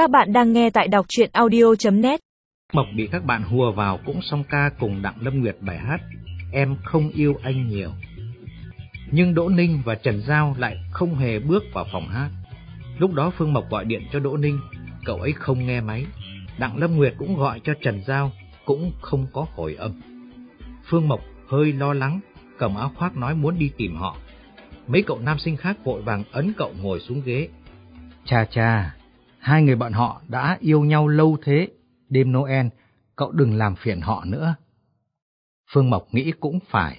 Các bạn đang nghe tại đọc chuyện audio.net Mộc bị các bạn hùa vào cũng song ca cùng Đặng Lâm Nguyệt bài hát Em không yêu anh nhiều. Nhưng Đỗ Ninh và Trần Giao lại không hề bước vào phòng hát. Lúc đó Phương Mộc gọi điện cho Đỗ Ninh, cậu ấy không nghe máy. Đặng Lâm Nguyệt cũng gọi cho Trần Giao, cũng không có hồi âm. Phương Mộc hơi lo lắng, cầm áo khoác nói muốn đi tìm họ. Mấy cậu nam sinh khác vội vàng ấn cậu ngồi xuống ghế. Cha cha, hai người bọn họ đã yêu nhau lâu thế, đêm Noel, cậu đừng làm phiền họ nữa. Phương Mộc nghĩ cũng phải.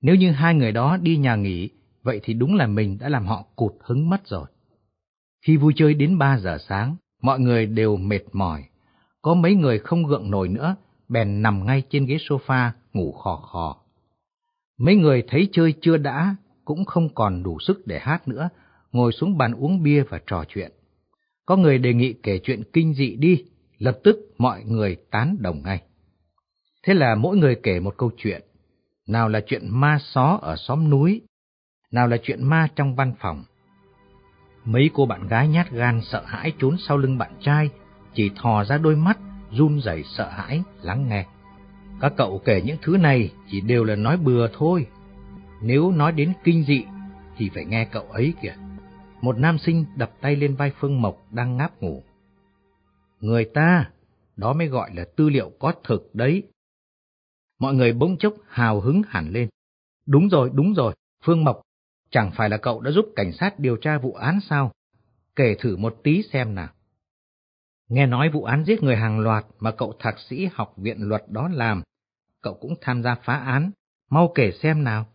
Nếu như hai người đó đi nhà nghỉ, vậy thì đúng là mình đã làm họ cụt hứng mất rồi. Khi vui chơi đến 3 giờ sáng, mọi người đều mệt mỏi. Có mấy người không gượng nổi nữa, bèn nằm ngay trên ghế sofa, ngủ khò khò. Mấy người thấy chơi chưa đã, cũng không còn đủ sức để hát nữa, ngồi xuống bàn uống bia và trò chuyện. Có người đề nghị kể chuyện kinh dị đi, lập tức mọi người tán đồng ngay. Thế là mỗi người kể một câu chuyện, nào là chuyện ma só ở xóm núi, nào là chuyện ma trong văn phòng. Mấy cô bạn gái nhát gan sợ hãi trốn sau lưng bạn trai, chỉ thò ra đôi mắt, run rẩy sợ hãi, lắng nghe. Các cậu kể những thứ này chỉ đều là nói bừa thôi. Nếu nói đến kinh dị thì phải nghe cậu ấy kìa. Một nam sinh đập tay lên vai Phương Mộc đang ngáp ngủ. Người ta, đó mới gọi là tư liệu có thực đấy. Mọi người bỗng chốc hào hứng hẳn lên. Đúng rồi, đúng rồi, Phương Mộc, chẳng phải là cậu đã giúp cảnh sát điều tra vụ án sao? Kể thử một tí xem nào. Nghe nói vụ án giết người hàng loạt mà cậu thạc sĩ học viện luật đó làm, cậu cũng tham gia phá án, mau kể xem nào.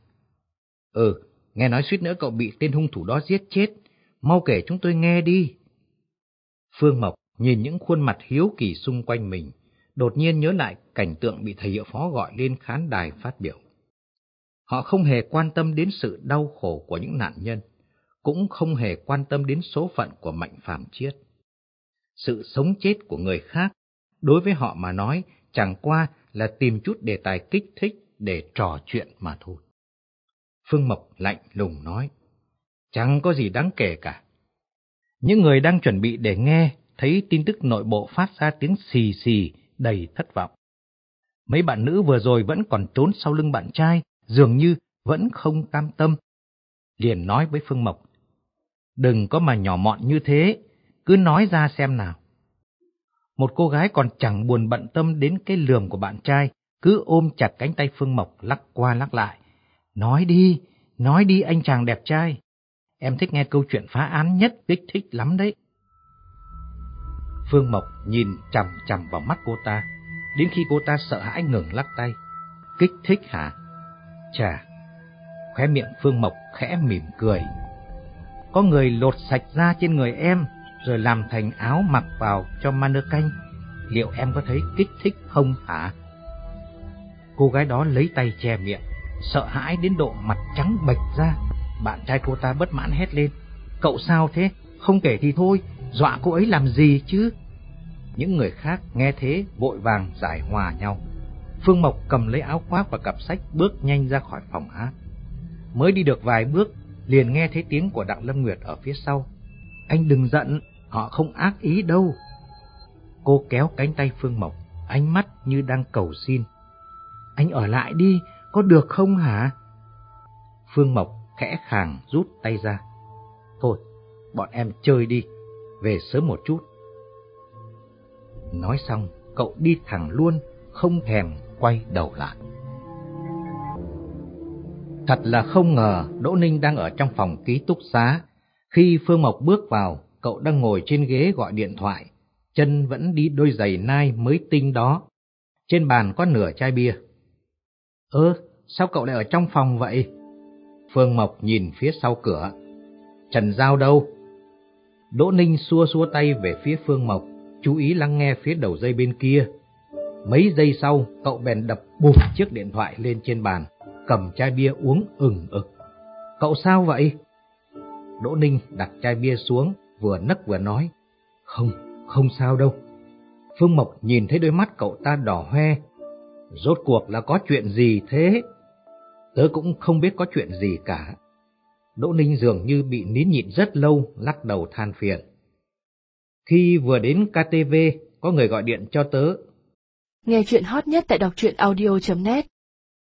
Ừ, nghe nói suýt nữa cậu bị tên hung thủ đó giết chết, mau kể chúng tôi nghe đi. Phương Mộc nhìn những khuôn mặt hiếu kỳ xung quanh mình, đột nhiên nhớ lại cảnh tượng bị thầy hiệu phó gọi lên khán đài phát biểu. Họ không hề quan tâm đến sự đau khổ của những nạn nhân, cũng không hề quan tâm đến số phận của Mạnh phàm Chiết. Sự sống chết của người khác, đối với họ mà nói, chẳng qua là tìm chút đề tài kích thích để trò chuyện mà thôi. Phương Mộc lạnh lùng nói, chẳng có gì đáng kể cả. Những người đang chuẩn bị để nghe thấy tin tức nội bộ phát ra tiếng xì xì đầy thất vọng. Mấy bạn nữ vừa rồi vẫn còn trốn sau lưng bạn trai, dường như vẫn không cam tâm. Liền nói với Phương Mộc, đừng có mà nhỏ mọn như thế, cứ nói ra xem nào. Một cô gái còn chẳng buồn bận tâm đến cái lườm của bạn trai, cứ ôm chặt cánh tay Phương Mộc lắc qua lắc lại. Nói đi, nói đi anh chàng đẹp trai. Em thích nghe câu chuyện phá án nhất, kích thích lắm đấy. Phương Mộc nhìn chằm chằm vào mắt cô ta, đến khi cô ta sợ hãi ngừng lắc tay. Kích thích hả? Chà, khóe miệng Phương Mộc khẽ mỉm cười. Có người lột sạch da trên người em, rồi làm thành áo mặc vào cho canh. Liệu em có thấy kích thích không hả? Cô gái đó lấy tay che miệng, sợ hãi đến độ mặt trắng bệch ra. Bạn trai cô ta bất mãn hét lên. Cậu sao thế? Không kể thì thôi, dọa cô ấy làm gì chứ? Những người khác nghe thế vội vàng giải hòa nhau. Phương Mộc cầm lấy áo khoác và cặp sách bước nhanh ra khỏi phòng hát. Mới đi được vài bước, liền nghe thấy tiếng của Đặng Lâm Nguyệt ở phía sau. Anh đừng giận, họ không ác ý đâu. Cô kéo cánh tay Phương Mộc, ánh mắt như đang cầu xin. Anh ở lại đi, có được không hả? Phương Mộc khẽ khàng rút tay ra. Thôi, bọn em chơi đi, về sớm một chút. Nói xong, cậu đi thẳng luôn, không thèm quay đầu lại. Thật là không ngờ Đỗ Ninh đang ở trong phòng ký túc xá. Khi Phương Mộc bước vào, cậu đang ngồi trên ghế gọi điện thoại, chân vẫn đi đôi giày nai mới tinh đó. Trên bàn có nửa chai bia. Ơ, sao cậu lại ở trong phòng vậy? Phương Mộc nhìn phía sau cửa. Trần Giao đâu? Đỗ Ninh xua xua tay về phía Phương Mộc, chú ý lắng nghe phía đầu dây bên kia. Mấy giây sau, cậu bèn đập bụp chiếc điện thoại lên trên bàn, cầm chai bia uống ừng ực. Cậu sao vậy? Đỗ Ninh đặt chai bia xuống, vừa nấc vừa nói. Không, không sao đâu. Phương Mộc nhìn thấy đôi mắt cậu ta đỏ hoe. Rốt cuộc là có chuyện gì thế? Tớ cũng không biết có chuyện gì cả. Đỗ Ninh dường như bị nín nhịn rất lâu, lắc đầu than phiền. Khi vừa đến KTV, có người gọi điện cho tớ. Nghe chuyện hot nhất tại đọc truyện audio.net